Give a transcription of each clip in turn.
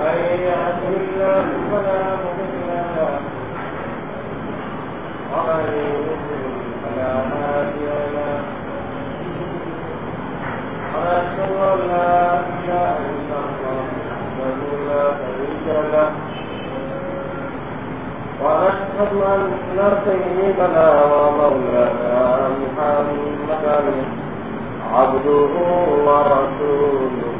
يهده الله فلا مضل له ومن يضلل فلا هادي له ونشهد أن لا إلا الله وحده لا سيدنا ومولانا محمدا عبده ورسوله.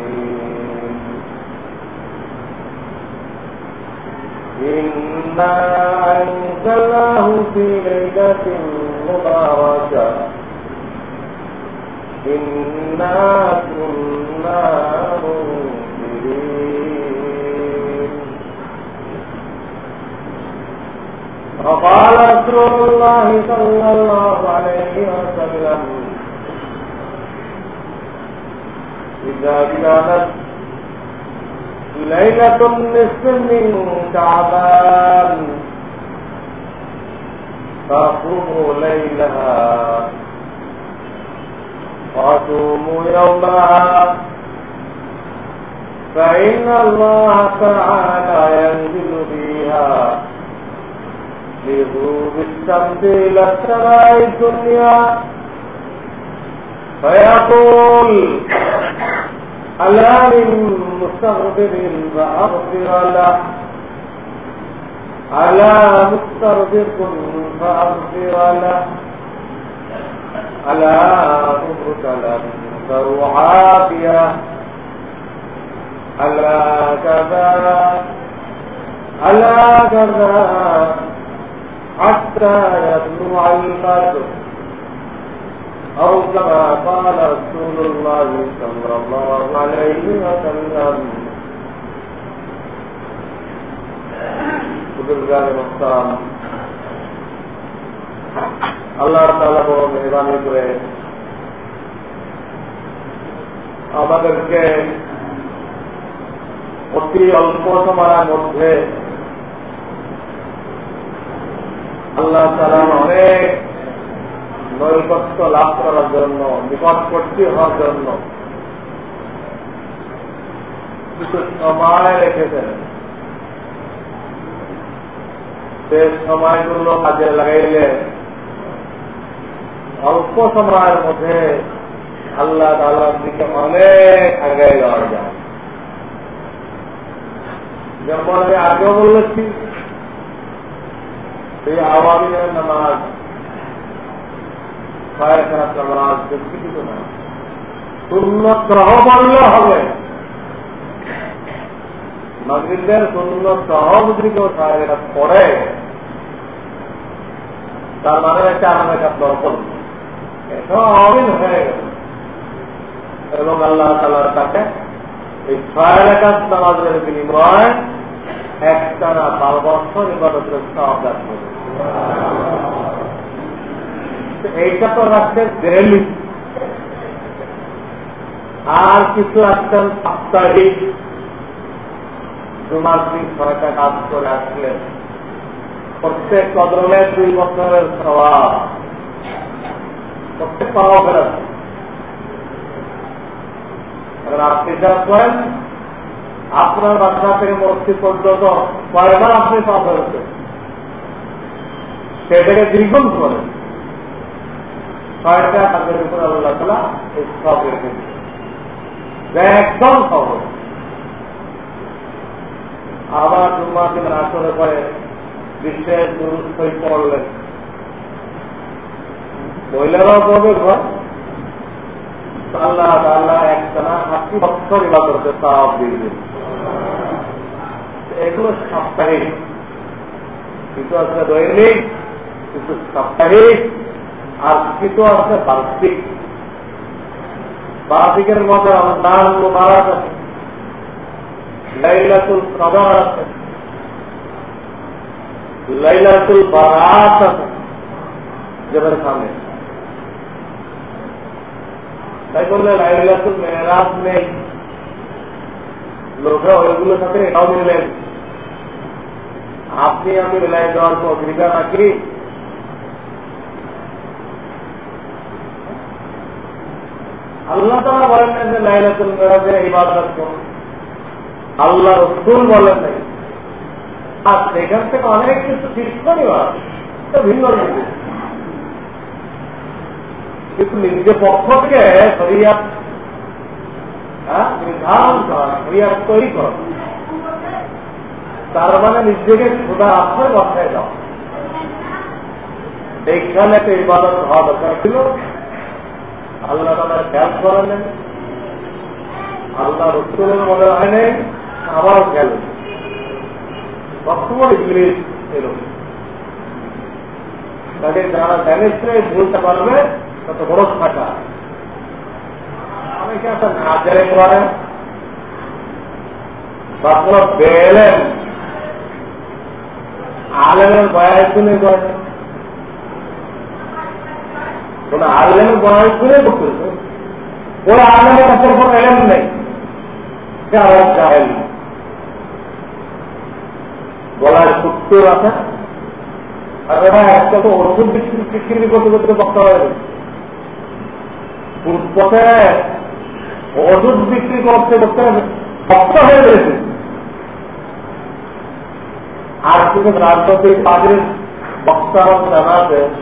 إنا أنزلناه في ليلة مباركة إنا كنا منذرين وقال رسول الله صلى الله عليه وسلم إذا كانت ليلة النصف من شعبان فاقوموا ليلها وصوموا يومها فإن الله تعالى ينزل فيها لغروب الشمس إلى السماء الدنيا فيقول ألا من مستغفر فأغفر له. ألا مستغفر فأغفر له. ألا أمرك لم تروا عافية ألا كذا. ألا كذا. حتى يطلع الفجر أو كما قال رسول الله صلى الله عليه وسلم বুজুর্গান মোস্তাম আল্লাহ তালা বড় মেহরবানি করে আমাদেরকে অতি অল্প সময়ের মধ্যে আল্লাহ তালা অনেক নৈকট্য লাভ করার জন্য নিকটবর্তী হওয়ার জন্য। কিছু সময় রেখেছেন। সে সময়গুলো কাজে লাগাইলে অল্প সময়ের মধ্যে আল্লাহ তালার দিকে অনেক আগে যাওয়া যায়। যেমন আমি আগেও বলেছি সেই আওয়ামী নামাজ না গ্রহ বললে হবে। তার মানে আমাদের কাছে অমিন হয়ে গেল। এবং আল্লাহ তালার কাছে এই ছয় রেখাত নামাজের বিনিময় একটানা বারো বছর ইবাদতের সব রাখবে এইটা তো রাখছেন ডেলি আর কিছু রাখছেন সাপ্তাহিক। মাস দিন ছয়টা কাজ করে আসলেন প্রত্যেক কদরলে দুই বছরের স্বভাব প্রত্যেক পাওয়া আপনি যা করেন, আপনার বাচ্চা থেকে মস্তি পর্যন্ত কয়বার আপনি পাওয়া ফেরত সেটাকে দ্বিগুণ করেন। ছয়টা তাদের উপর আল্লাহ তালা সব রেখে একদম খবর। আবার জুম্মা দিন আসরে পরে বিশ্বের দুরুস্থই পড়লেন। মহিলারাও পড়বে ঘর। আল্লাহ আল্লাহ একটানা আশি বছর ইবা করতে তাপ দিয়ে এগুলো সাপ্তাহিক। কিছু আছে দৈনিক কিছু সাপ্তাহিক। আর কিছু আছে বার্ষিক বার্ষিকের মধ্যে রমজান মুবারক আছে লাইলাতুল কদর আছে লাইলাতুল বারাত আছে যেমন সামনে তাই বললে লাইলাতুল মেহরাজ নেই লোকে ওইগুলোর সাথে এটাও নিলেন আপনি আমি রেলাই দেওয়ার তো অধিকার রাখি আল্লাহ তারা বলেন যে লাইলাতুল মেরাজে ইবাদত করুন আল্লাহ রসুল বলেন নাই। আর সেখান থেকে অনেক কিছু ভিন্ন কিন্তু নিজের পক্ষ থেকে শরিয়াত নির্ধারণ করা তৈরি করা। তার মানে নিজেকে খোদা আশ্রয় বসায় দাও। এইখানে একটা ইবাদত হওয়া দরকার। ছিল আল্লাহ তাদের খেয়াল করে নেন আল্লাহ রসুলের মনে হয় নেই আমারও খেয়াল সবসময় ইংলিশ এলো তাদের যারা ম্যানেজরে বলতে পারবে, তত বড় থাকা অনেকে একটা কাজের করেন বা কোনো বেলেন আলেমের বয়স শুনে করেন কোন আলেমের বয়স শুনে করতেছে কোন আলেমের কাছে কোনো এলেম নেই। গলায় সুত্তর আছে। আর একটা তো ওষুধ বিক্রি করতে করতে বক্তা হয়ে গেছে। ওষুধ বিক্রি করতে করতে বক্তা আর কিন্তু রাজনৈতিক কাজের বক্তা জানাতে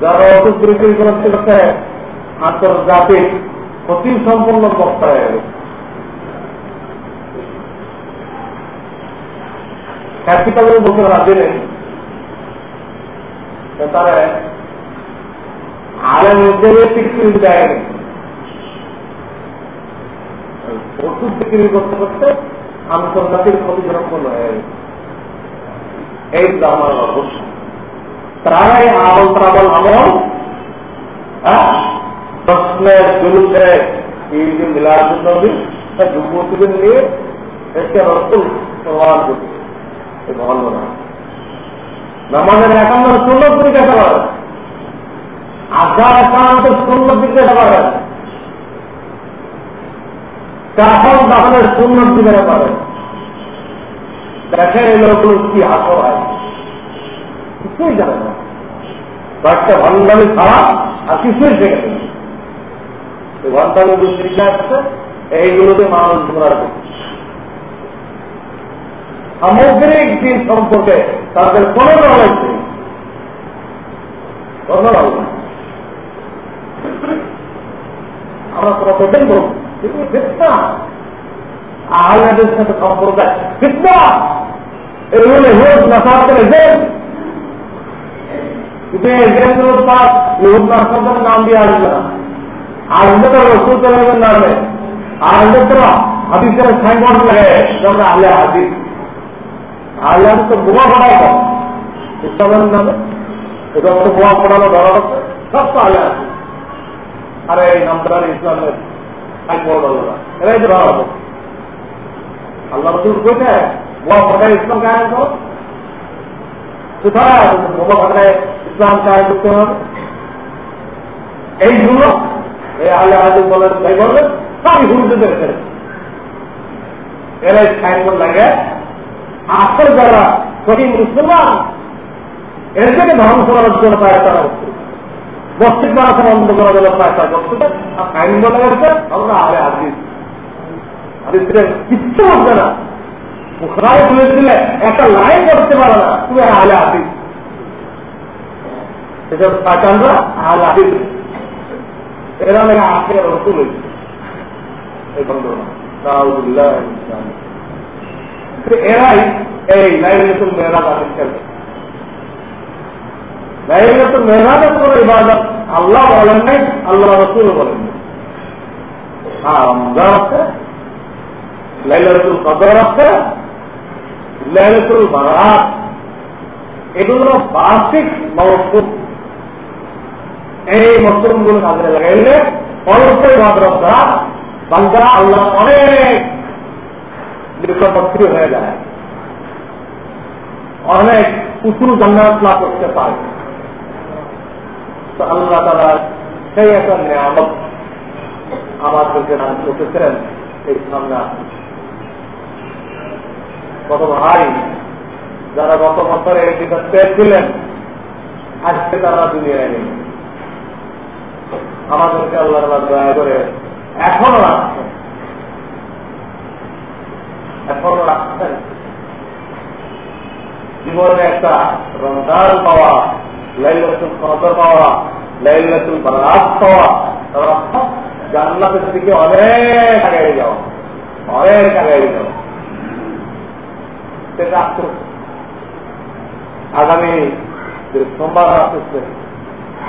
যারা ওষুধ বিক্রি করতে আন্তর্জাতিক ক্ষতি সম্পন্ন বক্তা হয়ে গেছে ক্যাপিটালের বলতে রাজি নেই তারা ওষুধ বিক্রি করতে করতে আন্তর্জাতিক ক্ষতিগ্রস্ত হয়ে এই আমার অবস্থা। তারাই আমল প্রাবল আমল প্রশ্নের বিরুদ্ধে এই যে যুবতীদের নিয়ে এসে রসুল প্রমাণ করছে ভালো না নামাজের একান্ন সুন্নত জিজ্ঞাসা করেন আধার একান্ত সুন্নত জিজ্ঞাসা করেন কাফন দাফনের সুন্নত জিজ্ঞাসা করেন দেখেন এই লোকগুলো কি হাসর হয়। কিছুই জানে না। কয়েকটা ভণ্ডামি ছাড়া আর কিছুই শেখে নেই ভণ্ডামি যে শিক্ষা আসছে এইগুলোতে মানুষ ঘোরার সামগ্রিক দিন সম্পর্কে তাদের কোন নলেজ নেই। কোন আমরা কতদিন বলব ফিতনা। আহলাদের সাথে সম্পর্কায় ফিতনা। এগুলো ইহুদ নাসারদের এজেন্ট কিন্তু এজেন্টের পাস ইহুদ নাসারদের নাম দিয়ে আসবে না। আসবে তো রসুল চলের নামে আসবে তো হাদিসের সাইনবোর্ড লাগে যেমন আহলে হাদিস। আল্লাহ তো বোমা ফোটাই কম ইসলামের নামে। এটা তো বোমা ফোটানো ধরা সব তো আল্লাহ আছে আরে নামটা ইসলামের তো আল্লাহ ইসলাম কোথায় ইসলাম কায়ন করতে হবে। এইগুলো এই আল্লাহ হাজির বলেন তাই বলবেন সবই হুজুরদের এরাই সাইনবোর্ড লাগে। আসল যারা সহি মুসলমান, এর থেকে ধ্বংস করার জন্য পায়তা হচ্ছে মসজিদ বানাতে বন্ধ করার জন্য করছে আর আইন বলে গেছে আমরা আরে আজিজ আজিজের কিচ্ছু বলছে না। মুখরায় তুলে দিলে একটা লাইন করতে পারে না, তুমি আলে আজিজ। এসব পায়তানরা আলে আজিজ এরা লেগে আসে রসুল। এই বন্ধ না এরাই এই লাইলাতুল মেহরাজ আবিষ্কার করে। লাইলাতুল মেহরাজের কোন ইবাদত আল্লাহ বলেন নাই, আল্লাহ রসুল বলেন এগুলো বার্ষিক মৌসুম এই মৌসুমগুলো কাজে লাগাইলে অল্প মাদ্রাসা বান্দা আল্লাহ অনেক নিকটবর্তী হয়ে যায়। অনেক উঁচু জান্নাত লাভ করতে পারে। তো আল্লাহ তারা সেই একটা নিয়ামত আমাদেরকে দান করতেছেন এই সামনে কত ভাই, যারা গত বছরে পেয়েছিলেন, আজকে তারা দুনিয়ায় নেই। আমাদেরকে আল্লাহ দয়া করে এখনও রাখছেন। এখনও রাখছেন। জীবনে একটা রমজান পাওয়া, লাইলাতুল কদর পাওয়া, লাইলাতুল বারাত পাওয়া, তারা জান্নাতের দিকে অনেক আগে যাওয়া, অনেক আগে যাওয়া। সেটা আগামী যে সোমবার আসছে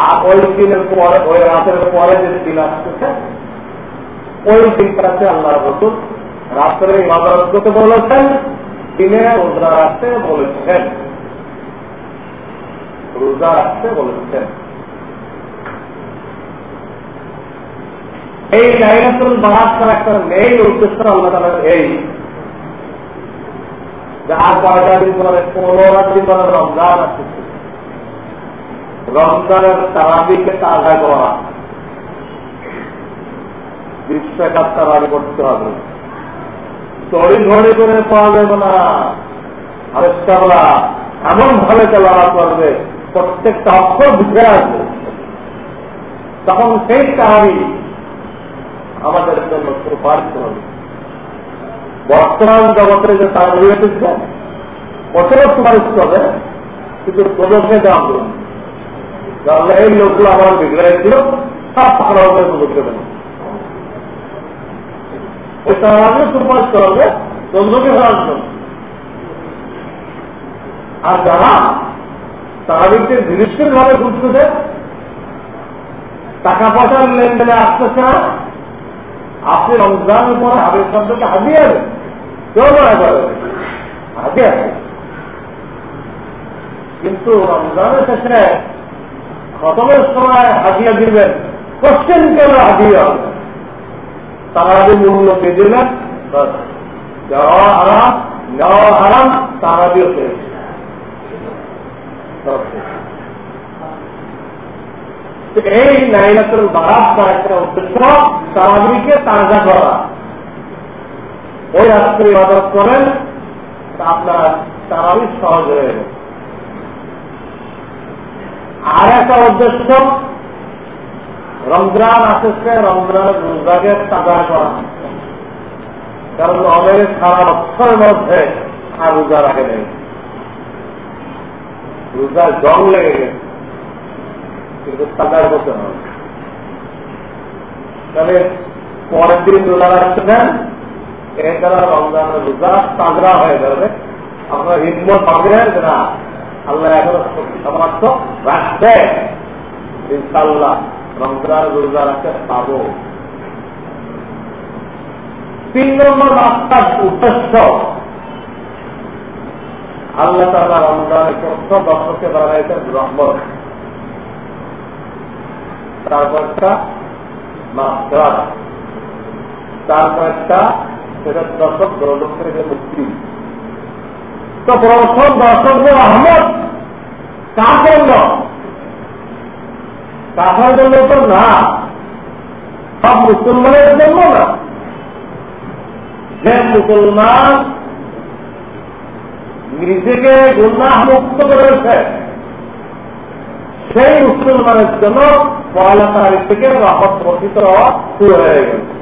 আর ওই দিনের পরে ওই রাতের পরে যে দিন আসতেছে ওই দিনটাতে আল্লাহ রাত্রে বলেছেন দিনে রোজা রাখতে বলেছেন রোজা রাখতে বলেছেন এই লাইনাতুল বারাত একটা মেইন উদ্দেশ্য আল্লাহ তালার এই যে আর কয়টা দিন পরে পনেরো দিন পরে রমজান আসতেছে রমজানের তারাবিকে তাজা করা। বিশ্বকাপ তারাবি করতে হবে। তড়ি ধরে করে পাওয়া যাবে না। আরেকটা এমন ভাবে চালানো করবে প্রত্যেকটা অক্ষর বুঝে আসবে। তখন সেই তারাবি আমাদের জন্য সুপারিশ হবে। বর্তমান জগতের যে তারাবি এসেছে ওটাও সুপারিশ করবে, কিন্তু প্রদর্শনে দেওয়া করুন এই লোকগুলো আমার ছিল আর যারা ভাবে টাকা পয়সার লেনদেনে আসতেছে না আপনি রমজানের পরে হাবির শব্দকে হাজিয়ে যাবেন। কেউ মনে করে হাজিয়ে আছে কিন্তু রমজানের শেষে খতমের সময় দিবেন। কোশ্চেন কেন হবে তারা মূল্য দিলেন আরাম নেওয়া আরাম তারা পেয়েছে এই নাইলাতুল বারাত করার একটা উদ্দেশ্য তাজা করা। ওই রাত্রে ইবাদত করেন আপনার তারাবি সহজ হয়ে যাবে। আর একটা উদ্দেশ্য রমজান আসছে, রমজানের রোজাকে তাজা করা। কারণ অনেক সারা বছরের মধ্যে আর রোজা রাখে নেই। রোজা জং লেগে গেছে, কিন্তু তাজার করতে হবে তাহলে পরের দিন রোজা রাখছেন এর দ্বারা রমজানের রোজা তাজরা হয়ে যাবে। আপনার হিম্মত পাবেন না আল্লাহ এখন সমর্থ রাখছে ইনশাল্লাহ রমজান রোজা রাখতে পাবো তিন নম্বর রাস্তার উদ্দেশ্য। আল্লাহ তালা রমজানের প্রথম দর্শককে বানাইছেন রহমত। তারপরটা মাত্রাত তারপরটা সেটা দর্শক দর্শক থেকে মুক্তি। তো প্রথম দর্শকদের রহমত কার জন্য কাঠার জন্য তো না। সব মুসলমানের জন্য না। যে মুসলমান নিজেকে গুন্নাহ মুক্ত করেছে, সেই মুসলমানের জন্য পয়লা তারিখ থেকে রহত বর্ষিত হয়ে গেছে।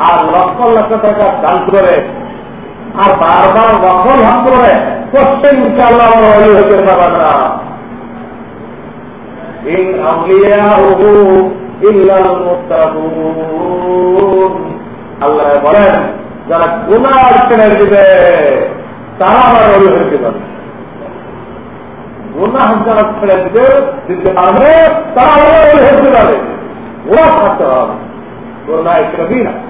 আর লক্ষ লক্ষ টাকা দান করে। আর বারবার দখল হাত করে কোশ্চেন ইনশাল্লাহ না। আল্লাহ বলেন, যারা গুনাহ ছেড়ে দিবে, তারা আমার অলি হতে যারা ছেড়ে দিবে, দিতে পারবে, তারা ওরা থাকতে হবে কবিরা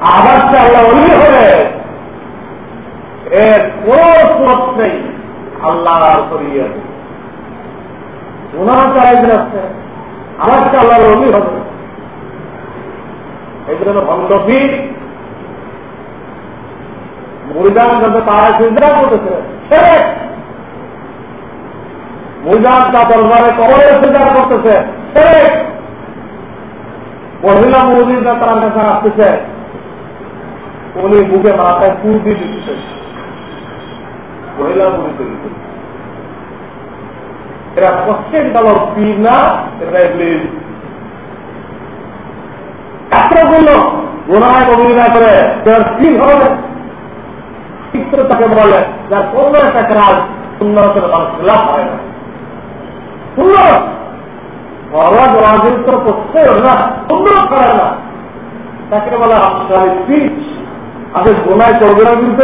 আবার সে আল্লাহ অলি হবে এর কোন সুরত নেই আল্লাহ করিয়ে। আল্লাহর অলি হবে। ভণ্ডপীঠ মুরিদান যাতে তারা চিন্তা করতেছে তা দরবারে কবরের চিন্তা করতেছে মহিলা মুরিদা তার কাছে আসতেছে উনি বুকে মাথায় ফুল দিয়ে দিচ্ছে এরা কালো পীর না এতগুলো গুণায় অভিনয় করে পীর হবে তাকে বলে, যার একটা কাজ হয় না। সুন্দর ঘরোয়া জবাবের তো করতে না সুন্দর করে না। তাকে বলে আগে গোনায় করবে না কিন্তু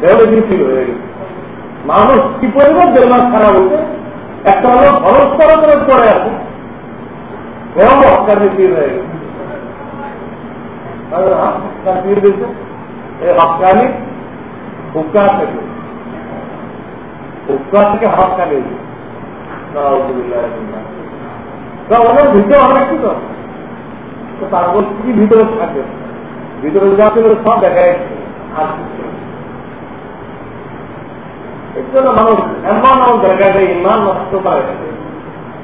দেহলে বিক্রি হয়ে গেছে। মানুষ কি পরিমাণ দেড় খারাপ একটা হলো আছে। হয়ে গেছে। দিয়েছে। এই থেকে। হুক্কা থেকে ওনার ভিতরে অনেক কিছু তারপর কি ভিতরে ভিতরে সব দেখা যাচ্ছে আর মানুষ এমন ইমান নষ্ট করে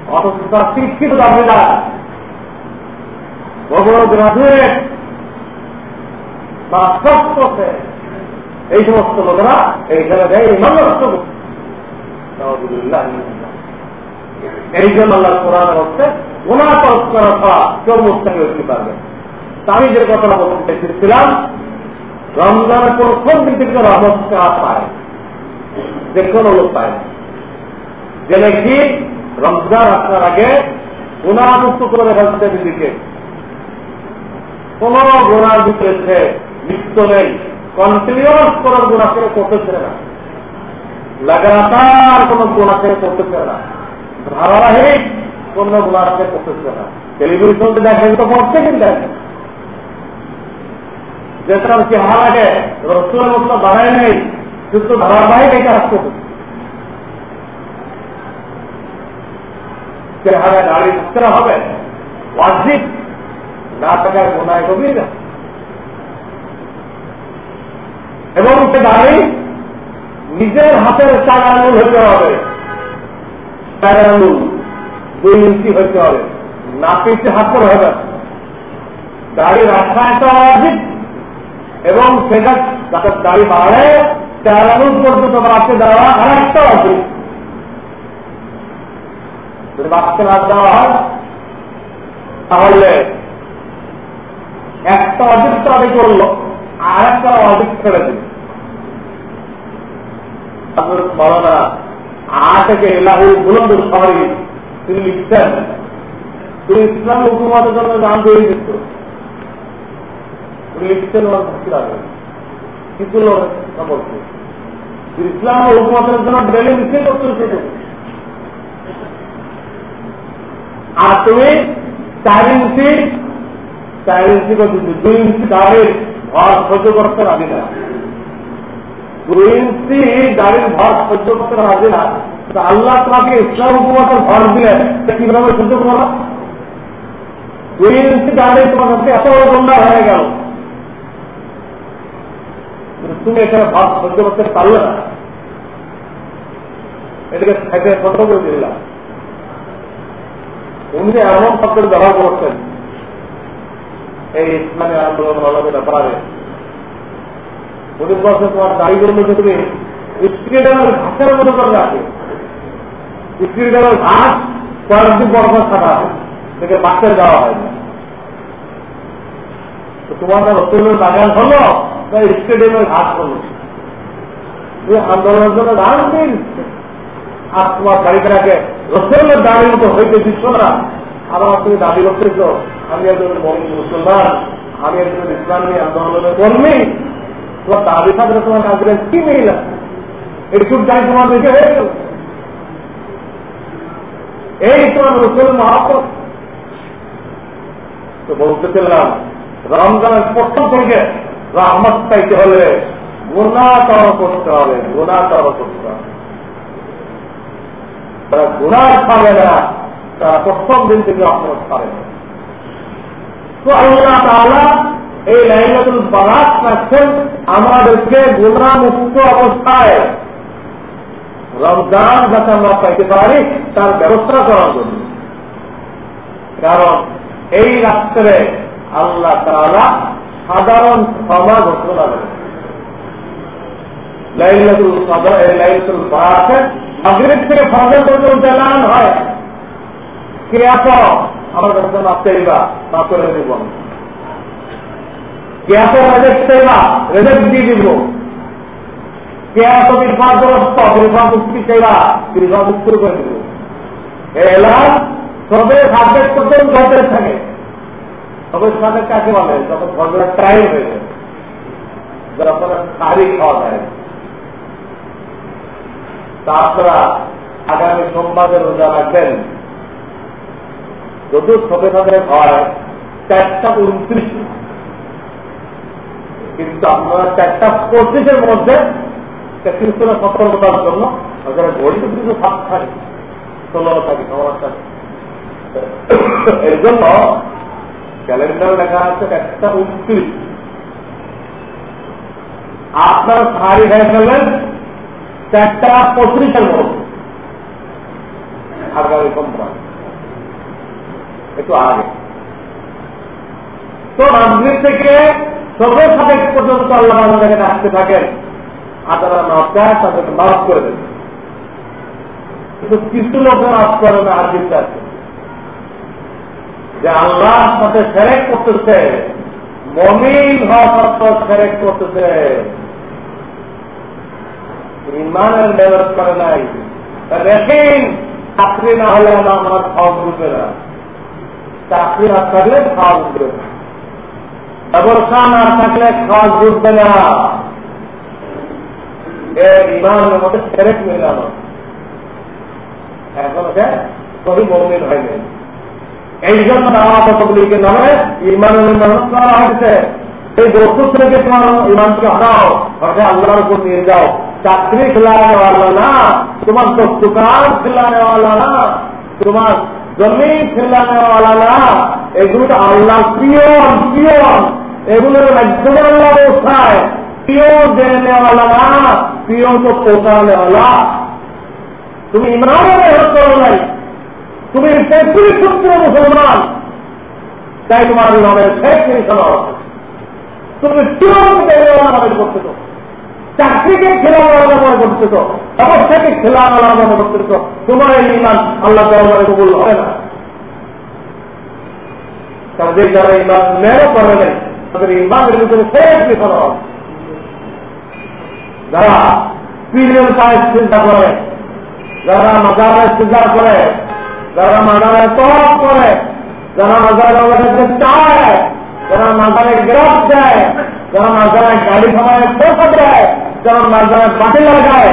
অথচ তার শিক্ষিত দাবিদা বড় গ্রাজুয়েট এই সমস্ত লোকেরা এই জায়গায় ইমান নষ্ট করছে এই জন্য আল্লাহ কোরআন হচ্ছে খরচ করা ছাড়া কেউ মুস্তাকে হতে পারবে আমি যে কথাটা বলতে চাইছিলাম রমজানের প্রথম দিন থেকে রহমতটা পায় যে কোনো লোক পায় না। যে নাকি রমজান আসার আগে গুণামুক্ত করে ফেলতে নিজেকে। কোন গুণার ভিতরে লিপ্ত নেই কন্টিনিউস কোন গুণা করে করতেছে না। লাগাতার কোন গুণা করে করতেছে না। ধারাবাহিক গুণা করে। করতেছে না। দেখেন তো মতো বাড়ায় নেই কিন্তু ধারাবাহিক এটা আসতে উঠতে হবে, ওয়াজিব, না থাকার গোনায় গভীর এবং সে দাঁড়ি নিজের হাতের আঙুল হতে হবে। দুই ইঞ্চি হতে হবে। না পিছিয়ে হাত করে হবে। দাড়ি রাখা একটা অধিক এবং সেটা যাতে দাড়ি বাড়ে আঙুল পর্যন্ত বাড়তে দেওয়া আর একটা অধিক যদি বাচ্চা দেওয়া হয়, তাহলে একটা অধিক আদি করল আর একটা অধিক ছেড়ে দিল। মৌলানা আ থেকে এলাহুল বুলন্দ শহরে তিনি লিখছেন তিনি ইসলাম হুকুমতের জন্য গান তৈরি দিত উনি লিখছেন ওনার ভক্তি লাগে কি করল সম্পর্কে। ইসলাম হুকুমতের জন্য ডেলি মিছিল করতে আর তুমি চার ইঞ্চি চার ইঞ্চি করতেছি দুই ইঞ্চি দাঁড়িয়ে ভর সহ্য করতে রাজি না। সহ্য আল্লাহ তোমাকে ইসলাম হুকুমতের ভর দিলে কীভাবে সহ্য তোমার এত বড় হয়ে গেল। তুমি এখানে সহ্য করতে না। এটাকে বন্ধ করে দিলাম। উনি এমন শব্দের ব্যবহার করছেন, এই ইসলামী আন্দোলন ব্যাপারে উনি বলছেন তোমার দাড়িগুলোর মধ্যে তুমি স্ত্রীডালের ঘাসের মতো করে রাখে। ঘাস হয়। দেওয়া হয় তো তোমার ঘাস তুমি আন্দোলনের জন্য আর তোমার মতো আমি একজন মুসলমান, আমি একজন ইসলামী আন্দোলনের কর্মী। তোমার দাবি থাকলে তোমার কাজে কি মিল এইটুক দায় তোমার দেখে হয়ে গেল এই তোমার রসুল মহাপত। তো বলতে চাইলাম, রমজানের প্রথম থেকে রহমত পাইতে হলে গুণা তর করতে হবে গুণা তর করতে তারা গুণার খাবে না, তারা প্রথম দিন থেকে রহমত পাবে। না তো আল্লাহ এই লাইলাতুল বারাত রাখছেন আমাদেরকে গুণা মুক্ত অবস্থায়। রমজান যাতে আমরা পাইতে পারি, তার ব্যবস্থা করার জন্য। কারণ এই রাত্রে আল্লাহ তারা সাধারণ ক্ষমা ঘোষণা দেন। লাইলাতুল লাইলাতুল বারাতে মাগরিব থেকে পর্যন্ত হয়। কে আমার কাছে করে দিব আসো রেজেক্ট চাইবা রেজেক্ট দিয়ে দিব। কে আসো বিরফাগ্রস্ত বিরফা মুক্তি চাইবা বিরফা মুক্ত করে দিব। এলান সবে সাবজেক্ট পর্যন্ত ঘটে থাকে। তবে সাথে কাকে বলে? যখন তাছাড়া আগামী সোমবারে রোজা রাখেন যদি সবে সবে হয়, চারটা উনত্রিশ কিন্তু আপনারা চারটা পঁচিশের মধ্যে সতর্কতার জন্য ওখানে ঘড়িতে কিন্তু সাত থাকে ষোলো থাকে সবার থাকে এর জন্য ক্যালেন্ডার লেখা আছে একটা উনত্রিশ। আপনার সারি হয়ে ফেললেন চারটা পঁচিশের মধ্যে। আগামী সোমবার একটু আগে। তো রাজনীতি থেকে সবে সাবেক পর্যন্ত আল্লাহ তাদেরকে আসতে থাকেন আপনারা মাফ চায়, তাদেরকে মাফ করে দেন। কিন্তু কিছু লোকের মাফ করে না আর কিন্তু আছে যে আল্লাহর সাথে সেরেক করতেছে, মমিন হওয়া সত্ত্বেও সেরেক করতেছে। ইমানের ব্যবহার করে নাই। রেখেন চাকরি না হলে আমার খাওয়া বুঝবে না চাকরি না থাকলে খাওয়া বুঝবে না এবং কান আর থাকলে খাওয়া জুটবে না। ইমানের মধ্যে ফেরেক মিলানো এখন সে সহি মন্দির হয়নি এই তোমার চাকরি খেলানেওয়ালা না, তোমার দোকান খেলানেওয়ালা না, তোমার জমি খেলানেওয়ালা না। এগুলো তো আল্লাহ পিওর পিওর এগুলোর মাধ্যমে আল্লাহ অবস্থায়। প্রিয় জেনে নেওয়ালা না প্রিয় তো পোকা নেওয়ালা তুমি ইমানও মেহনত নাই। তুমি তেত্রিশ সূত্র মুসলমান। তাই তোমার নামের তেত্রিশ তুমি চূড়ান্ত করতে তো চাকরিকে খেলা আলাদা মনে করতে তো অবস্থাকে আলাদা মনে করতে তো তোমার এই ইমান আল্লাহ দরবারে কবুল হবে না। কারণ যে যারা ইমান মেয়েও করে নেই তাদের ইমানের ভিতরে শেষ বিফল হবে যারা পীরের পায়ে চিন্তা করে যারা মাজারের চিন্তা করে যারা মাজারে তরফ করে যারা মাজারে কাছে চায় যারা মাজারে গ্রাফ দেয় যারা মাজারে গাড়ি খামারে পয়সা দেয় যারা মাজারে বাটি লাগায়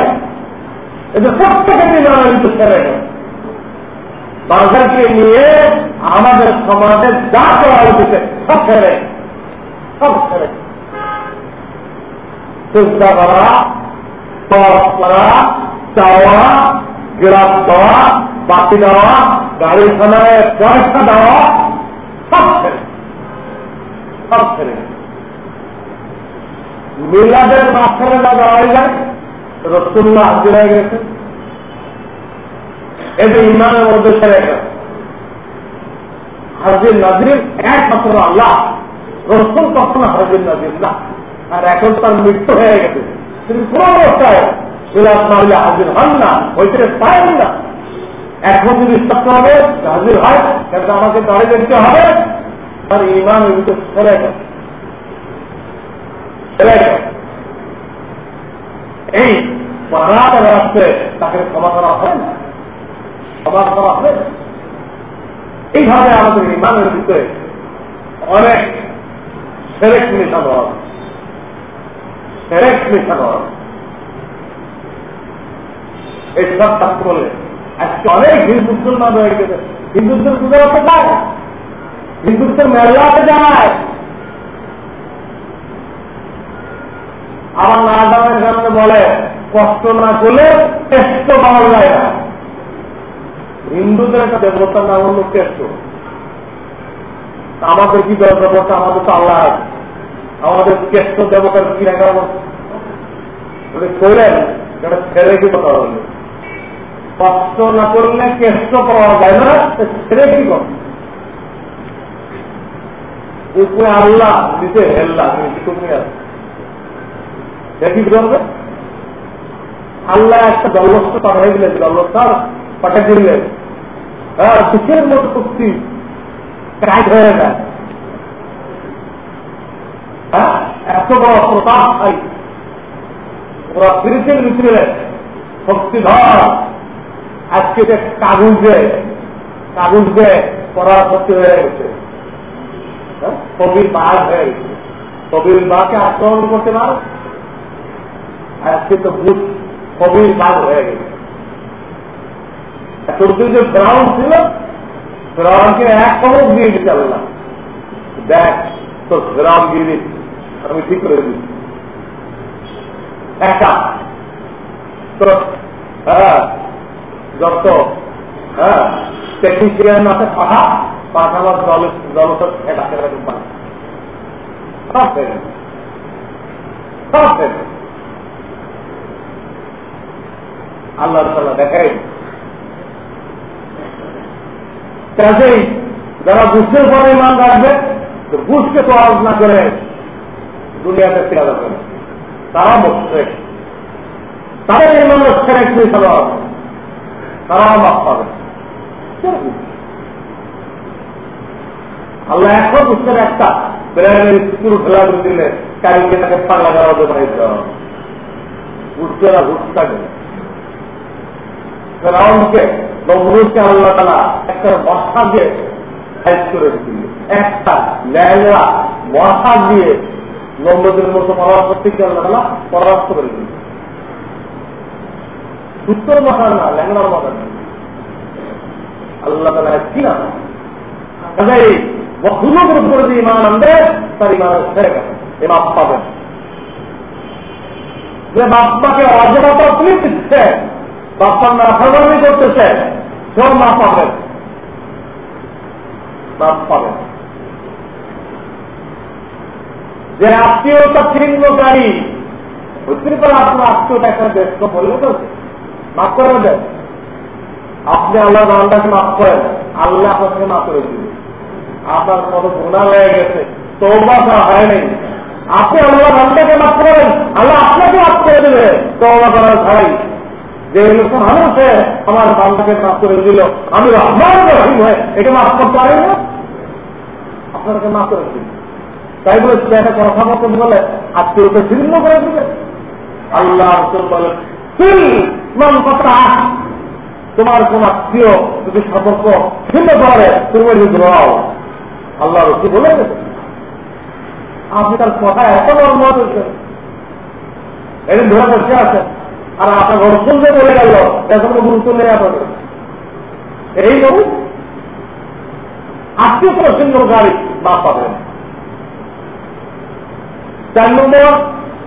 এটা প্রত্যেকের ইমানের ভিতরে ছেড়ে বাজারকে নিয়ে আমাদের সমাজে যা করা উচিত সব ছেড়ে সব ছেড়ে চিন্তা করা তপ করা, চাওয়া গ্রাম দেওয়া, বাতি দেওয়া গাড়ি খানায় পয়সা দেওয়া, সব ছেড়ে সব ছেড়ে মিলাদের মাঝখানে যা দেওয়া যায় রসুল্লাহ হাজির হয়ে গেছে। এতে ইমানের মধ্যে গেছে হাজির নাজির একমাত্র আল্লাহ। রসুল কখনো হাজির নাজির না। আর এখন তার মৃত্যু হয়ে গেছে। তিনি কোন অবস্থায় বিলাস মারলে হাজির হন না ওইটা পারেন না। এখন যদি সত্য হবে হাজির হয় কিন্তু আমাকে দাঁড়িয়ে দেখতে হবে। তার ইমান ভিতরে ছেড়ে গেছে এই পাড়াটা রাস্তায় তাকে ক্ষমা করা হয় না। ক্ষমা করা হবে। না এইভাবে আমাদের ইমানের ভিতরে অনেক সেরেক মিশানো হবে সেরেক মিশানো হবে এই সব থাকতে বলে আজকে অনেক হিন্দু মুসলমান হয়ে গেছে। হিন্দুদের পুজো করতে যায় হিন্দুদের মেলাতে যায় আমার নাজামের সামনে বলে, কষ্ট না করলে টেস্ট পাওয়া যায় না। হিন্দুদের একটা দেবতার নাম হল কেষ্ট আমাদের কি দেবতা আমাদের তো আল্লাহ আছে। আমাদের কেষ্ট দেবতার কি রাখা করলেন সেটা ছেড়ে কি কথা হলো কষ্ট না করলে কেষ্ট পাওয়া যায় না ছেড়ে কি কথা উপরে আল্লাহ দিতে হেল্লা আল্লাহ একটা দলস্ত পাঠাই দিলেন দলস্তার পাঠাই দিলেন হ্যাঁ দুঃখের মতো শক্তি কাজ হয়ে হ্যাঁ এত বড় প্রতাপ ভাই, ওরা ফিরিতের ভিতরে শক্তিধর। আজকে যে কাগজ দেয় কাগজ দেয় পড়া শক্তি হয়ে গেছে। কবির বাঘ হয়ে গেছে। কবির বাঘকে আক্রমণ করতে পারো? আজকে তো ভূত কবির বাঘ হয়ে গেছে। এতদিন যে ফ্রাউন ছিল, ফ্রাউনকে এক খবর দিয়ে দিতে আল্লাহ দেখ তো ফ্রাউন গিরি আমি ঠিক করে দিচ্ছি একা তো হ্যাঁ যত হ্যাঁ টেকনিশিয়ান আছে, পাঠা পাঠাবার জল জলসর এটাকে সব ফেলে সব আল্লাহ তাল্লাহ দেখাই কাজেই যারা বুঝতে পরে ইমান রাখবে, তো বুঝকে তো আজ না করে দুনিয়াতে ফিরা যাবে তারা বসছে। তাদের ইমানের ছেড়ে একটু ভালো হবে। তারাও মাপ পাবে। আল্লাহ এখন বুঝতেন একটা বেড়াইলের স্কুল ফেলা দিলে কারিকে তাকে পাগলা করা হতে পারে বুঝতে না বুঝতে ফেরাউনকে নমরুদকে আল্লাহ তালা একটা বর্ষা দিয়ে সাইজ করে দিল একটা ল্যাংড়া বর্ষা দিয়ে নমরুদের মতো পরামর্শ থেকে আল্লাহ তালা পরামর্শ করে দিল সুত্তর মাথার না ল্যাংড়ার মাথার না। আল্লাহ তালা কি না কাজে বকুলোকের উপরে যে ইমান আনবে, তার ইমান ছেড়ে গেছে এ বাপ পাবেন। যে বাপ্পাকে অজমাতা তুমি দিচ্ছে বাপ্পার নাফরমানি করতেছে সব মা পাবেন পাবেন যে আত্মীয়তা ছিন্নকারী হতে পারে আপনার আত্মীয়তা একটা ব্যস্ত বললে তো মাফ করে দেন। আপনি আল্লাহ রান্নাকে মাফ করেন। আল্লাহ আপনাকে মাফ করে দিবেন। আপনার কত গুণা হয়ে গেছে। তোবা হয় নাই। আপনি আল্লাহ বান্দাকে মাফ করেন। আল্লাহ আপনাকে মাফ করে দেবে তওবা করার ভাই যে লোক মানুষে আমার বান্দাকে মাফ করে দিল। আমি রহমান রহিম হয়ে একে মাফ করতে পারি না। আপনাকে মাফ করে দিল। তাই বলে একটা কথা মতন বলে, আত্মীয়কে ছিন্ন করে দিবে আল্লাহ বলে তুই মন কথা তোমার কোন আত্মীয় যদি সম্পর্ক ছিন্ন করে, তুমি রাও আল্লাহ রসি বলে আপনি তার কথা এত মর্ম হয়েছেন এদিন ধরে বসে আছেন। আর আপনার ঘর শুনতে বলে গেল এখন তো গুরুত্ব নেই আপনাদের। এই লোক আত্মীয় প্রসঙ্গ গাড়ি মা পাবেন। চার নম্বর,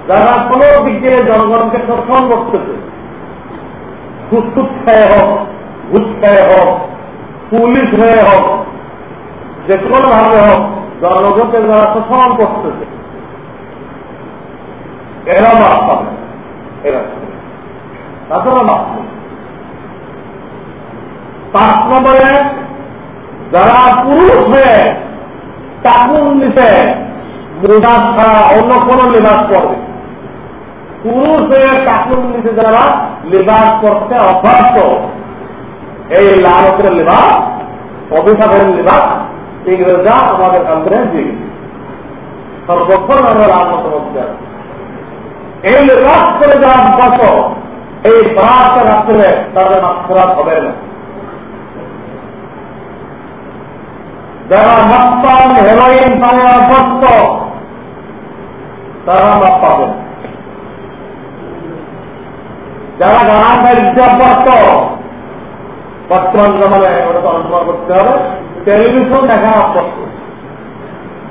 যারা কোন দিক দিয়ে জনগণকে শোষণ করতেছে ফুসফুস খেয়ে হোক ঘুষ হোক পুলিশ হয়ে হোক, যে কোনো ভাবে হোক, জনগণকে যারা শোষণ করতেছে, এরা মাপ পাবে এরা তাছাড়া মাপ পাঁচ নম্বরে, যারা পুরুষ হয়ে টাকুন নিতে লিবাস ছাড়া অন্য কোন লিবাস করবে। পুরুষ হয়ে টাকুন নিতে যারা লিবাস করতে অভ্যস্ত, এই লালকের লিবাস অভিশাপের লিবাস ইংরেজরা আমাদের কান্দরে দিয়ে সর্বক্ষণ আমরা রাজমত মধ্যে এই লিবাস করে যারা অভ্যস্ত এই বাসটা রাখতে তাদের মাত্রা হবে না। যারা মস্তান হেরোইন পাওয়া অভ্যস্ত তারা মাপ পাবেন যারা গান গাইতে অভ্যস্ত বর্তমান জমানে ওটা তো অনুমান করতে হবে। টেলিভিশন দেখা অভ্যস্ত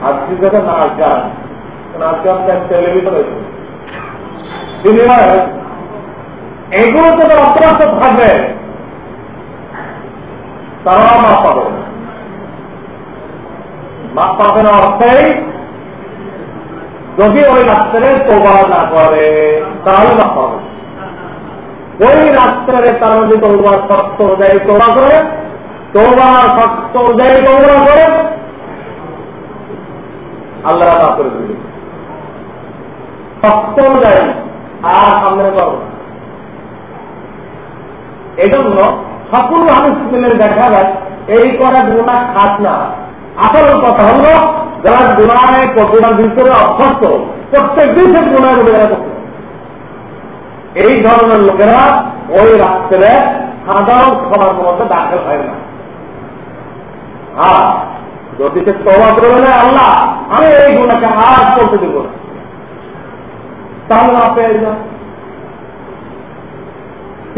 আজকে যাতে নাচ গান নাচ গান টেলিভিশন বিনিময় এগুলো তো অভ্যস্ত থাকবে তারাও মাপ পাবে। মাপ পাবে না অর্থেই যদি ওই রাত্রে তোবা না করে তাহলে মাপ পাবে। ওই রাত্রে তারা যদি তোবার শর্ত অনুযায়ী তোবা করে তোবার শর্ত অনুযায়ী তোবা করে, আল্লাহ করে দিবে। শর্ত অনুযায়ী আর সামনে করো এই জন্য সকল মিলে দেখা যায়, এই করা গুণা খাস না। আসল কথা হল, যারা গুণায় কতটা ভিতরে অভ্যস্ত, প্রত্যেক দিন সে গুণায় করতে এই ধরনের লোকেরা ওই রাত্রে সাধারণ সবার মধ্যে দাখিল হয় না। আর যদি সে তবা করে না আল্লাহ, আমি এই গুণাকে আর করতে দেব তাহলে না পেয়ে যান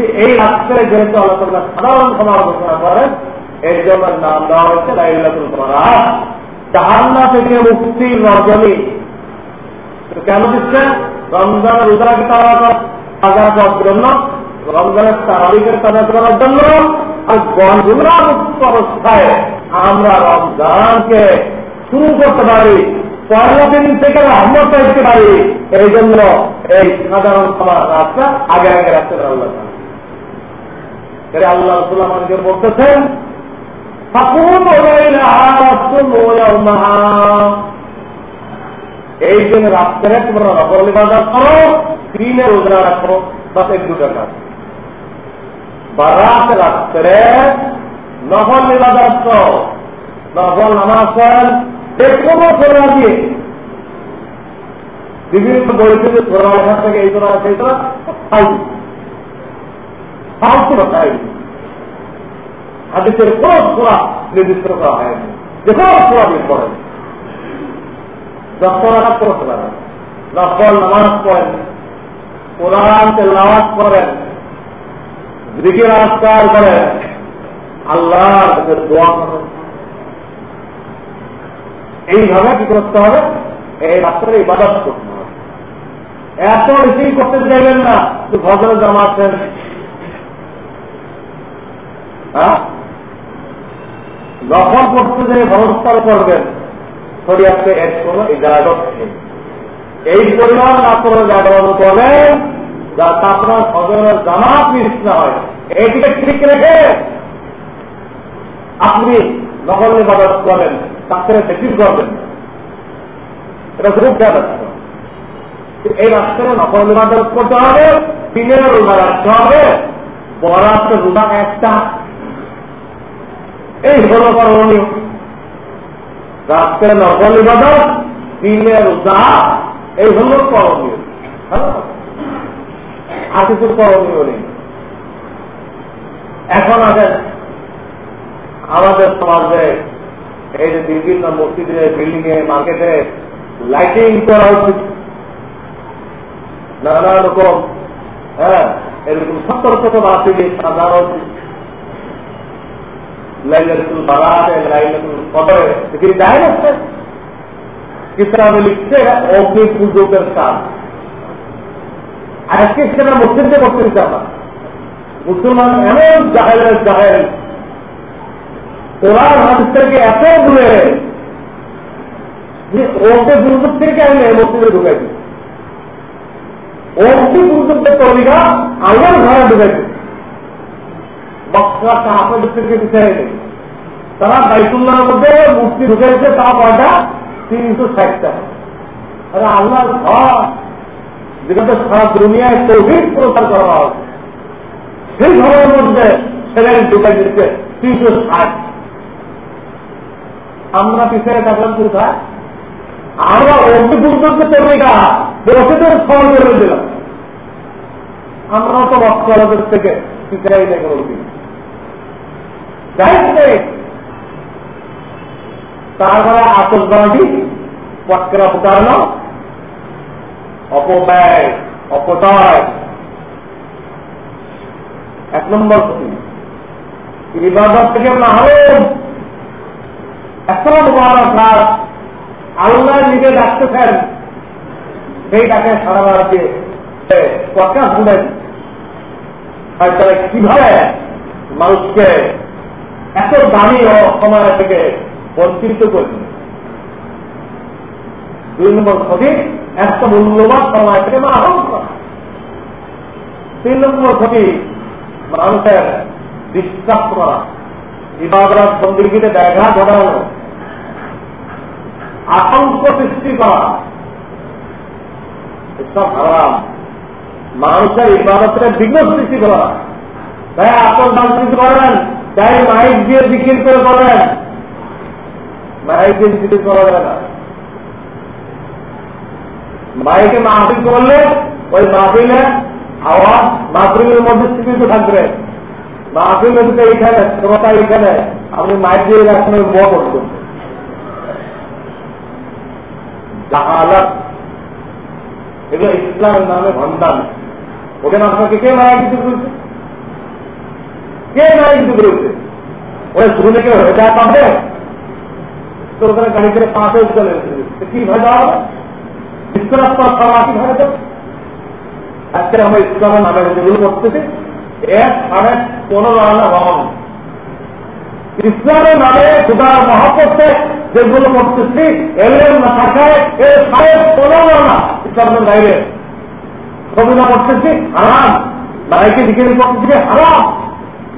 এই রাত্রে যেহেতু আল্লাহ সাধারণ ক্ষমা ঘোষণা করেন, এর জন্য নাম দেওয়া হচ্ছে লাইলাতুল করার। জাহান্না থেকে মুক্তির রজনী কেন দিচ্ছেন? রমজানের রোজাকে তারা তাজা করার জন্য? রমজানের তারিখের তাজা করার জন্য? আর গঞ্জুমরা মুক্ত অবস্থায় আমরা রমজানকে শুরু করতে পারি পরের দিন থেকে রহমত চাইতে পারি। এই জন্য এই সাধারণ সমাজ রাস্তা আগে আগে রাখতে আল্লাহ রসুল বলতেছেন এই জন্য রাত্রে তোমরা করো, দিনে রাখো এক দুটো কাজ রাত্রে নকল করো নকল নামাজ যে কোনো সোনা দিয়ে। বিভিন্ন বইতে যে সোনা থেকে এই তোরা সেই তোরা হাদিসের কোন নির্দিষ্ট করা হয়নি। যে কোনো করতে পারেন নকল নামাজ পড়েন। করেন। দোয়া করেন এইভাবে কি করতে হবে? এই রাত্রে ইবাদত করতে হবে। এত রিসিভ করতে চাইবেন না। ভজনে জমাচ্ছেন হ্যাঁ দখল করতে যে ভরস্কার করবেন শরিয়াতে এর কোন ইজাজত নেই এই পরিমাণ করে জাগরণ করবেন, যাতে আপনার ফজরের জামাত মিস না হয়। এইটিকে ঠিক রেখে আপনি নকল ইবাদত করেন তাকে বেশি করবেন। এটা খুব খেয়াল রাখতে এই রাস্তায় নকল ইবাদত করতে হবে, দিনের রোজা রাখতে হবে বড় রাস্তার রোজা একটা এই হল করণীয়। রাত্রে নকল ইবাদত দিনের রোজা, এই হল করণীয়। আর কিছু করণীয় নেই। এখন আছেন আমাদের সমাজে এই যে বিভিন্ন মসজিদে বিল্ডিং এ মার্কেটে লাইটিং করা উচিত। নানা রকম হ্যাঁ এরকম সতর্কতা বাসে দিয়ে সাজানো উচিত লাইলাতুল বারাতে লাইলাতুল কদরে এগুলি যায় না কিতাবে লিখছে অগ্নি পূজকের কাজ আজকে সেটা মুসলিমকে করতে দিতে আমরা মুসলমান এমন জাহেলের জাহেল কোরআন হাদিস থেকে এত দূরে যে ওকে দুর্যোগ থেকে আমি মসজিদে ঢুকাই দিই ওকে দুর্যোগের তরিকা আমার ঘরে ঢুকাই তারা বাইতুল্লাহর মধ্যে মূর্তি ঢুকাইছে তা তিনশো ষাটটা আরে যেটাতে সারা দুনিয়ায় প্রচার করা সেই ঘরের মধ্যে ঢুকাই দিচ্ছে তিনশো ষাট। আমরা পিছনে থাকলাম কোথায়? আমরা অগ্নি তরিকা বসেদের ফল করে দিলাম। আমরা তো বক্সালদের থেকে পিছনে দেখে তারপরে আতসবাদী পটকরা ফুটানো অপব্যয়, অপচয়। এক নম্বর ইবাদত থেকে না হলেও একটা মুবারক আল্লাহ নিজে ডাকতেছেন। সেই ডাকে সারা ভারতে পটকা শুনেন তারা কীভাবে মানুষকে এত দামি সময় থেকে বঞ্চিত করি। দুই নম্বর ক্ষতি এত মূল্যবান সময় থেকে মা আহ্বান করা। তিন নম্বর ক্ষতি মানুষের বিশ্বাস করা। ইবাদত বন্দিগিতে দেখা ঘটানো। আতঙ্ক সৃষ্টি করা। এসব হারাম। মানুষের ইবাদতের বিঘ্ন সৃষ্টি করা। তাই আতঙ্ক সৃষ্টি করেন। তাই মাইক দিয়ে বিক্রি করে করেন মাইক দিয়ে বিক্রি করা যাবে না। মাইকে মাহফিল করলে ওই মাহফিলে আওয়াজ মাহফিলের মধ্যে সীমিত থাকবে। মাহফিল যদি এইখানে শ্রোতা এইখানে? আপনি মাইক দিয়ে রাখছেন, ওই বড় করছেন জাহালাত। এগুলো ইসলামের নামে ভণ্ডান ওখানে আপনাকে কে মায়া কিছু করেছে কে মায়া কিছু করেছে ওরা শুনে কেউ হেদায় পাবে তো ওখানে গাড়ি করে পাঁচে চলে কি ভেজা হবে ইসলাম সবাই ভাবে তো আজকে আমরা ইসলামের নামে যেগুলো করতেছি এক সাড়ে পনেরো আনা হন ইসলামের নামে খুদার মহাপত্রে যেগুলো করতেছি এলেন না থাকায় এর সাড়ে পনেরো আনা ইসলামের বাইরে কবিতা করতেছি হারাম মাইকে দিকে করতেছি হারাম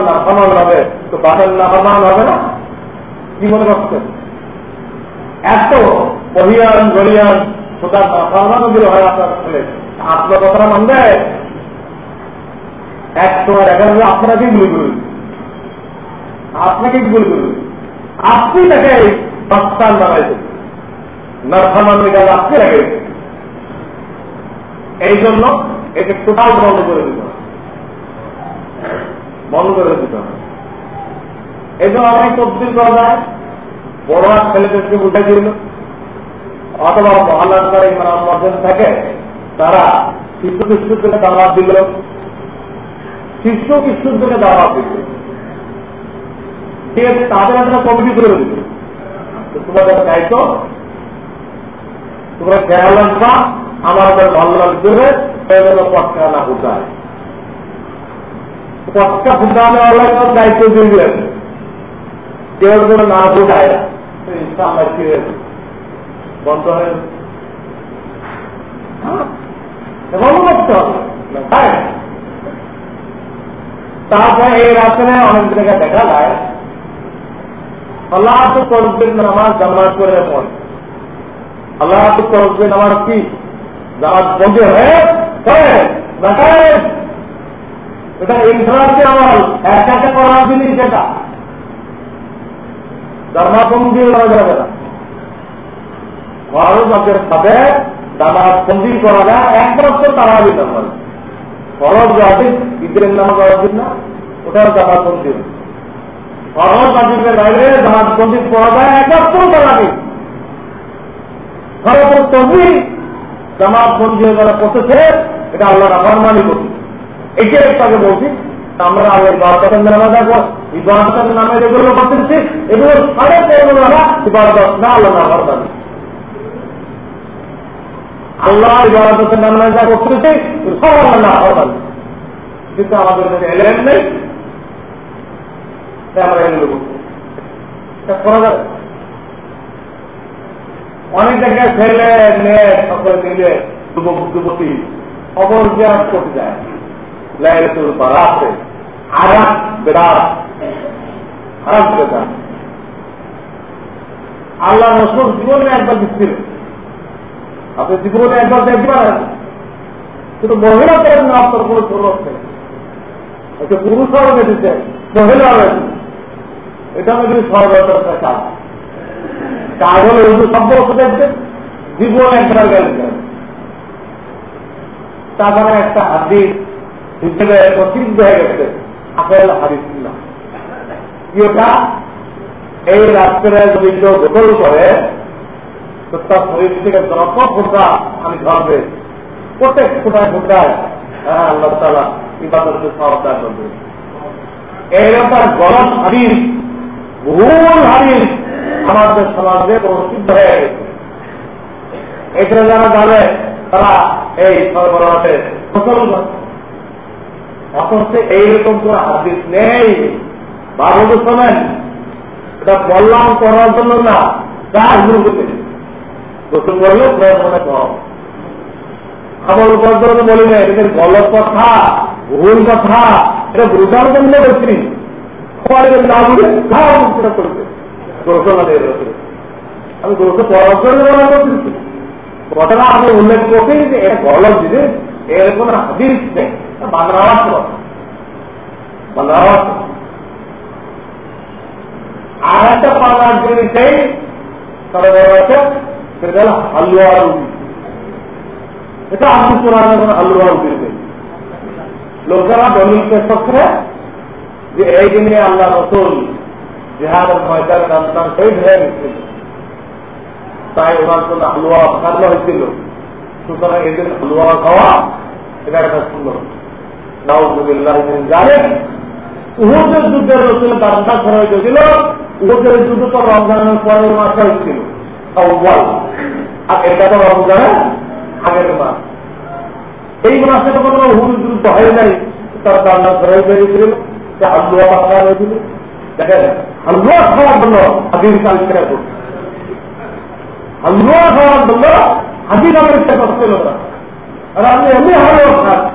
নাফামান হবে তো হবে না কি মনে করছেন? এত বহিয়ান গরিয়ান দিল আপনাকেই গুলি করবে আপনাকে গুলি আপনি তাকে বানাইছেন। গেল, আপনি রাখে এই জন্য একে টোটাল বন্ধ করে হবে বন্ধ করে দিতে হবে। এই জন্য অনেক তবদিল করা যায়, বড় ছেলেদেরকে বুঝাই দিল। অথবা মহালার ইমান থাকে, তারা শিশু কিশোরদেরকে দাওয়াত দিল। শিশু কিশোরদেরকে দাওয়াত দিল? আছে, তাদের একটা কমিটি করে দিল। তোমাদের দায়িত্ব তোমরা খেয়াল রাখবা আমাদের ভালো লাগতে হবে পটকা না ফুটায় পটকা ফুটানো দায়িত্ব দিয়ে দিলেন। কেউ যেন না ফুটায় হয়ে তারপরে এই রাস্তায় অনেক জায়গায় দেখা যায়, আল্লাহ তো করবেন নামাজ জামাত করে পড়ে আল্লাহ তো করবেন আমার কি? জামাত বন্ধ হয়ে এটা ইনফ্রান্সে আমার এক একটা করার জিনিস যেটা ধর্মাবন্দি করা যাবে না। খরচের সাথে দামাবন্দি করা যায়, এক বছর তারা দিতে পারে। খরচ যাবে ঈদের নামাজ ওয়াজিব না ওটাও দামাবন্দি খরচ ওয়াজিবের বাইরে দামাবন্দি করা যায়, এক বছর তারা যারা করতেছে এটা আল্লাহর আমার মানি করছে। এটাই একটাকে বলছি, আমরা আগের বারোটার নামে দেখো এই বারোটার নামে করতেছি এগুলো সাড়ে ইবাদত না আল্লাহ ইবাদতের যা সব আল্লাহ না কিন্তু আমাদের কাছে এলেন নেই আমরা এগুলো করা যাবে? অনেক জায়গায় ছেলে মেয়ে সকলে মিলে যুবক যুবতী জিয়ার করতে যায়। লাইলাতুল বারাতে বেদাত আল্লাহ রসুল জীবনে একবার দিচ্ছিল। আপনি জীবনে একবার দেখতে পারেন কিন্তু মহিলা করেন না আপনার কোনো আচ্ছা পুরুষরাও বেঁচেছে মহিলাও এটা আমাদের সর্বতার কাজ কাজ হলো শুধু সম্পর্ক দেখবে জীবন একবার গেল তাছাড়া একটা হাদিস হয়ে গেছে। আসল হাদিস কি ওটা এই রাত্রে যদি কেউ দখল করে, তো তার শরীর থেকে যত ফোটা আমি ধরবে প্রত্যেক ফোটায় ফোটায় হ্যাঁ গরম হাদিস, ভুল হাদিস আমাদের সমাজে তারা এই সরবরাহতে অথচ এইরকম কোন হাদিস নেই। বাবু শোনেন এটা বললাম করার জন্য না তার গুরুতে গোসল করলে প্রয়োজনে কম খবর উপার্জন বলি না এটা গলত কথা, ভুল কথা, এটা বুঝার জন্য বলছি আমি উল্লেখ করছি যে এটা গলত জিনিস এর কোন হাদিস নেই। আর একটা তারা আছে সেটা হল হালুয়া রুটি। এটা হালুয়া রুটি নেই লোকেরা যে এই দিনে আল্লাহ রসুল জেহাদের ময়দান রান্তার শহীদ হয়ে গেছিল তাই ওনার জন্য হালুয়া হয়েছিল। সুতরাং এদের হালুয়া খাওয়া এটা একটা সুন্দর জানেন যুদ্ধের রসুল বার্তা করা হয়েছিল উহুদের যুদ্ধ তো রমজানের পরের মাসে হয়েছিল আর এটা তো রমজানের আগের মাস। এই মাসে তো কোনো উহুদের যুদ্ধ হয় নাই। তার বার্তা করা হয়েছিল যে হালুয়া হয়েছিল দেখেন, হালুয়া খাওয়ার জন্য হাদিস আলোচনা করছে। হালুয়া খাওয়ার জন্য হাদিস আলোচনা করছিল না। আর আপনি এমনি হালুয়া খান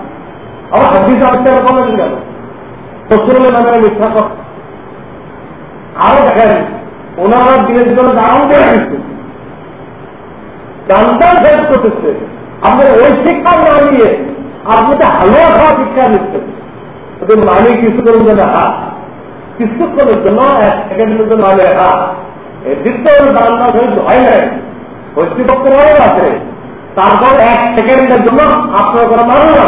আবার হাদিস আলোচনা করলেন কেন শত্রুলের নামে মিথ্যা কথা আরও দেখেন, ওনারা দিনের জন্য দাম দিয়ে দিচ্ছে দামদার করতেছে। আপনি ওই শিক্ষা না নিয়ে আপনি তো হালুয়া খাওয়া শিক্ষা দিচ্ছেন। ওদের মানে কিছু করুন যেন হাত কিছুক্ষণের জন্য এক সেকেন্ডের জন্য মানে হাত দ্বিতীয় দাম না হয় নাই। কর্তৃপক্ষ আছে। তারপর এক সেকেন্ডের জন্য আপনার করে মানল না।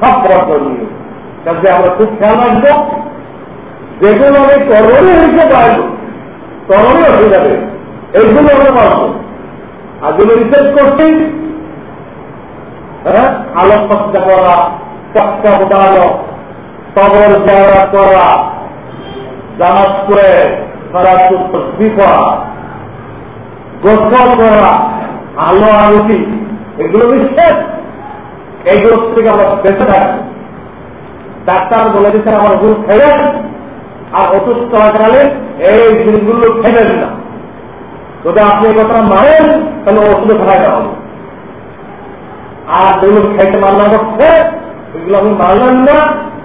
সব বর্জনীয় কাজে আমরা খুব খেয়াল রাখব, যেগুলো আমি করণীয় হিসেবে পাইব করণীয় হয়ে যাবে এইগুলো আমরা পারব আর যেগুলো রিসার্চ করছি হ্যাঁ আলোক সজ্জা করা চক্কা বোটানো কবর জায়গা করা জামাত করে সারা তসবি করা, গোসল করা, আলো আলোটি এগুলো নিষেধ এইগুলো থেকে আমরা বেঁচে থাকি। ডাক্তার বলে দিচ্ছেন আমার গুরু খেলেন আর অসুস্থ চলাকালে এই জিনিসগুলো খেলেন না। যদি আপনি এই কথা মানেন, তাহলে ওষুধ খাওয়া দেওয়া হবে। আর যেগুলো খাইতে মান্না করছে, এগুলো আপনি মানলেন না,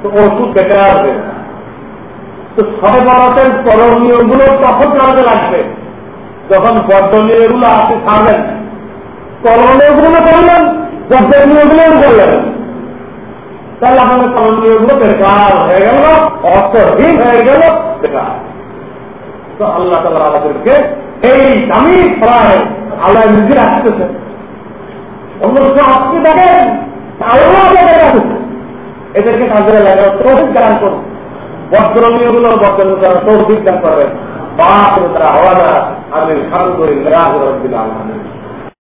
তো ওষুধ কেটে আসবে তো সবাই বলাতেন করণীয়গুলো তখন কাজে লাগবে। যখন বর্জনীয়গুলো আপনি ছাড়বেন করণীয়গুলো করলেন করলেন। তাহলে আমাদের করণীয়গুলো বেকার হয়ে গেল, অর্থহীন হয়ে গেল, বেকার। তো আল্লাহ তালা আমাদেরকে এই দামি প্রায় আল্লাহ নিজে আসতেছে অন্য দেখেন এদেরকে কাজে লাগানো তৌফিক দান করুন। বর্তনীয়গুলো তারা তৌফিক দান করবেন। বাপ তারা হওয়া না আমি খান